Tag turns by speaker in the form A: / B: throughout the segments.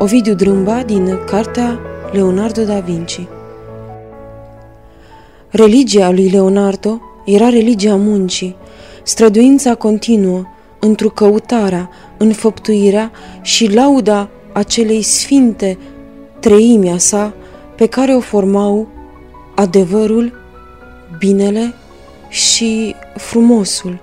A: Ovidiu Drâmba din cartea Leonardo da Vinci Religia lui Leonardo era religia muncii, străduința continuă, întru căutarea, înfăptuirea și lauda acelei sfinte treimea sa pe care o formau adevărul, binele și frumosul.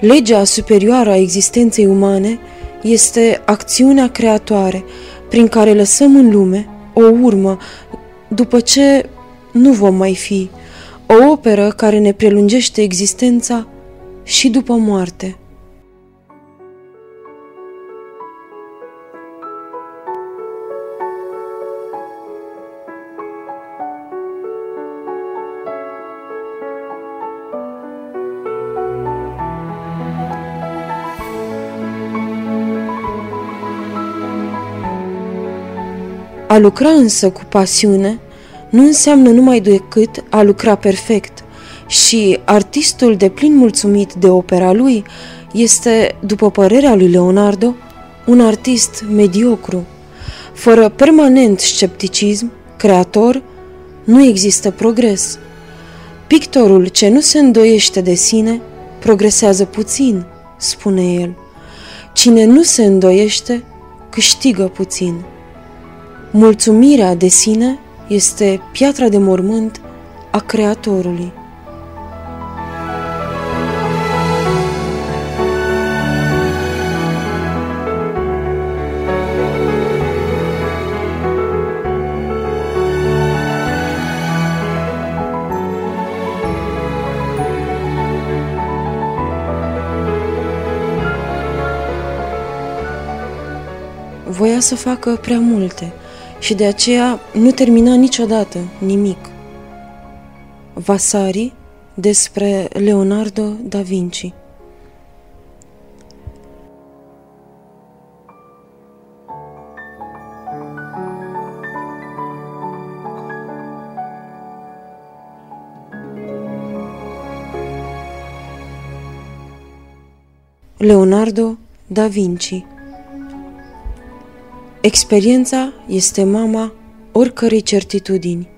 A: Legea superioară a existenței umane – este acțiunea creatoare prin care lăsăm în lume o urmă după ce nu vom mai fi, o operă care ne prelungește existența și după moarte. A lucra însă cu pasiune nu înseamnă numai decât a lucra perfect și artistul de plin mulțumit de opera lui este, după părerea lui Leonardo, un artist mediocru. Fără permanent scepticism, creator, nu există progres. Pictorul ce nu se îndoiește de sine progresează puțin, spune el. Cine nu se îndoiește, câștigă puțin. Mulțumirea de sine este piatra de mormânt a Creatorului. Voia să facă prea multe – și de aceea nu termina niciodată nimic. Vasari despre Leonardo da Vinci Leonardo da Vinci Experiența este mama oricărei certitudini.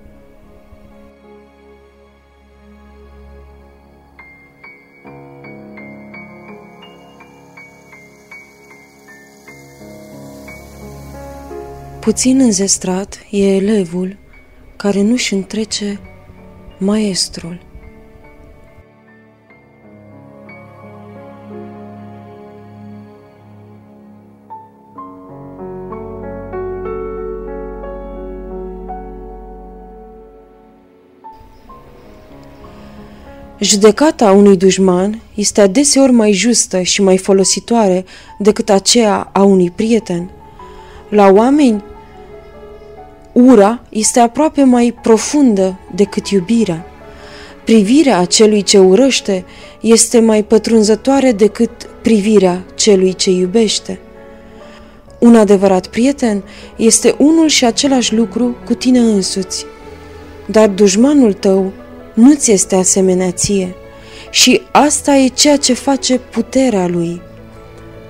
A: Puțin înzestrat e elevul care nu-și întrece maestrul. Judecata unui dușman este adeseori mai justă și mai folositoare decât aceea a unui prieten. La oameni, ura este aproape mai profundă decât iubirea. Privirea celui ce urăște este mai pătrunzătoare decât privirea celui ce iubește. Un adevărat prieten este unul și același lucru cu tine însuți, dar dușmanul tău nu ți este asemenea ție și asta e ceea ce face puterea lui.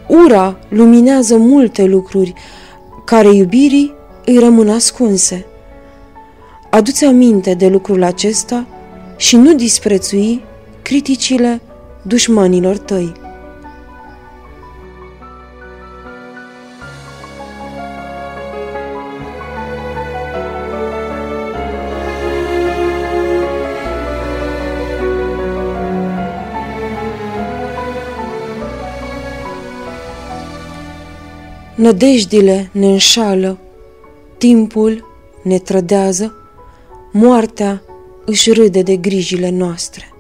A: Ura luminează multe lucruri care iubirii îi rămân ascunse. Adu-ți aminte de lucrul acesta și nu disprețui criticile dușmanilor tăi. Nădejdile ne înșală, timpul ne trădează, moartea își râde de grijile noastre.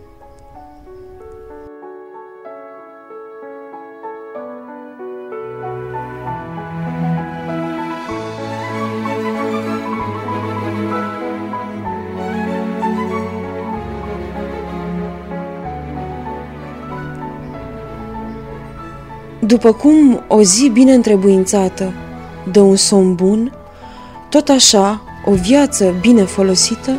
A: După cum o zi bine întrebuințată dă un somn bun, tot așa o viață bine folosită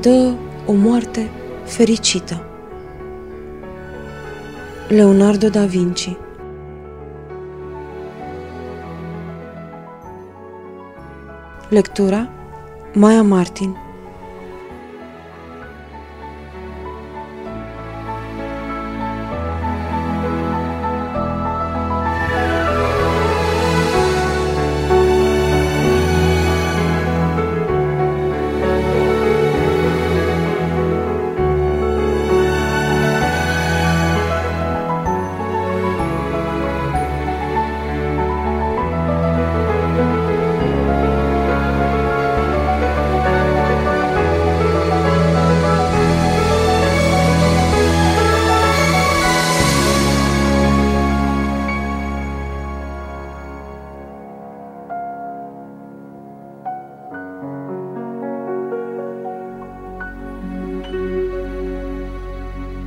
A: dă o moarte fericită. Leonardo da Vinci Lectura Maia Martin